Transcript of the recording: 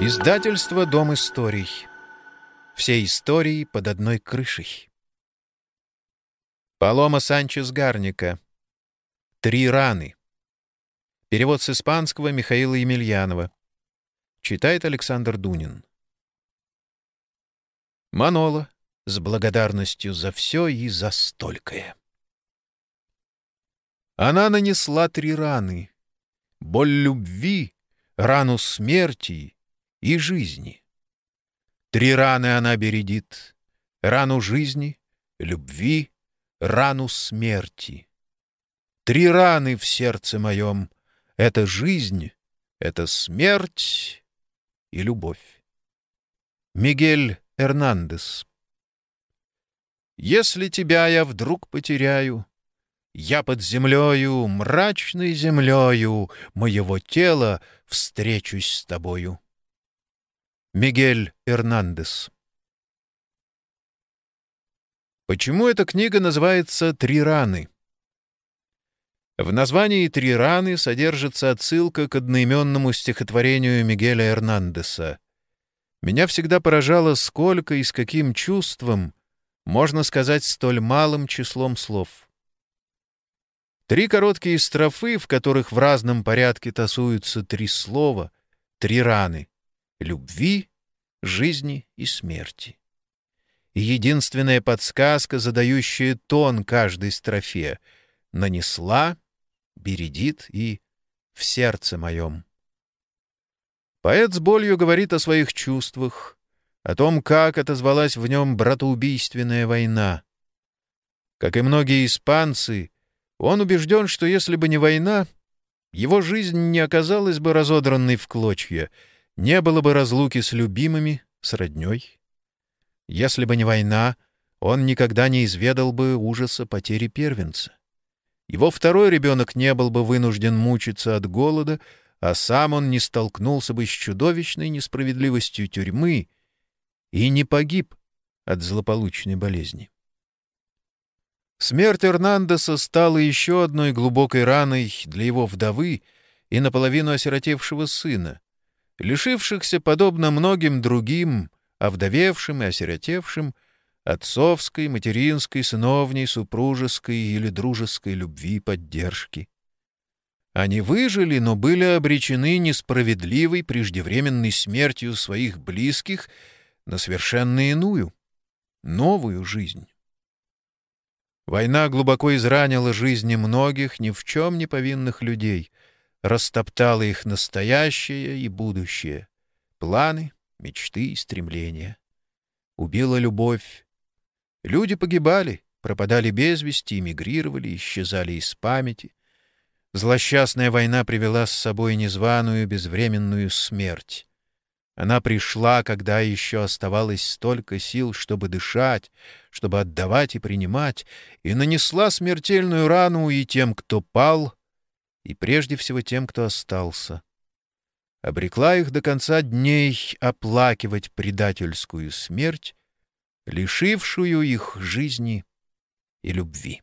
Издательство «Дом историй». Все истории под одной крышей. Палома Санчес Гарника. «Три раны». Перевод с испанского Михаила Емельянова. Читает Александр Дунин. Манола с благодарностью за все и за столькое. Она нанесла три раны. Боль любви, рану смерти и жизни. Три раны она бередит — рану жизни, любви, рану смерти. Три раны в сердце моем — это жизнь, это смерть и любовь. Мигель Эрнандес Если тебя я вдруг потеряю, Я под землею, мрачной землею Моего тела встречусь с тобою. Мигель Эрнандес Почему эта книга называется «Три раны»? В названии «Три раны» содержится отсылка к одноименному стихотворению Мигеля Эрнандеса. Меня всегда поражало, сколько и с каким чувством можно сказать столь малым числом слов. Три короткие строфы, в которых в разном порядке тасуются три слова, три раны — любви, жизни и смерти. Единственная подсказка, задающая тон каждой строфе — нанесла, бередит и в сердце моем. Поэт с болью говорит о своих чувствах, о том, как отозвалась в нем братоубийственная война. Как и многие испанцы, он убежден, что если бы не война, его жизнь не оказалась бы разодранной в клочья, не было бы разлуки с любимыми, с родней. Если бы не война, он никогда не изведал бы ужаса потери первенца. Его второй ребенок не был бы вынужден мучиться от голода, а сам он не столкнулся бы с чудовищной несправедливостью тюрьмы и не погиб от злополучной болезни. Смерть Эрнандеса стала еще одной глубокой раной для его вдовы и наполовину осиротевшего сына, лишившихся, подобно многим другим, овдовевшим и осиротевшим, отцовской, материнской, сыновней, супружеской или дружеской любви и поддержки. Они выжили, но были обречены несправедливой преждевременной смертью своих близких на совершенно иную, новую жизнь. Война глубоко изранила жизни многих ни в чем не повинных людей, растоптала их настоящее и будущее, планы, мечты и стремления. Убила любовь. Люди погибали, пропадали без вести, эмигрировали, исчезали из памяти, Злосчастная война привела с собой незваную безвременную смерть. Она пришла, когда еще оставалось столько сил, чтобы дышать, чтобы отдавать и принимать, и нанесла смертельную рану и тем, кто пал, и прежде всего тем, кто остался. Обрекла их до конца дней оплакивать предательскую смерть, лишившую их жизни и любви.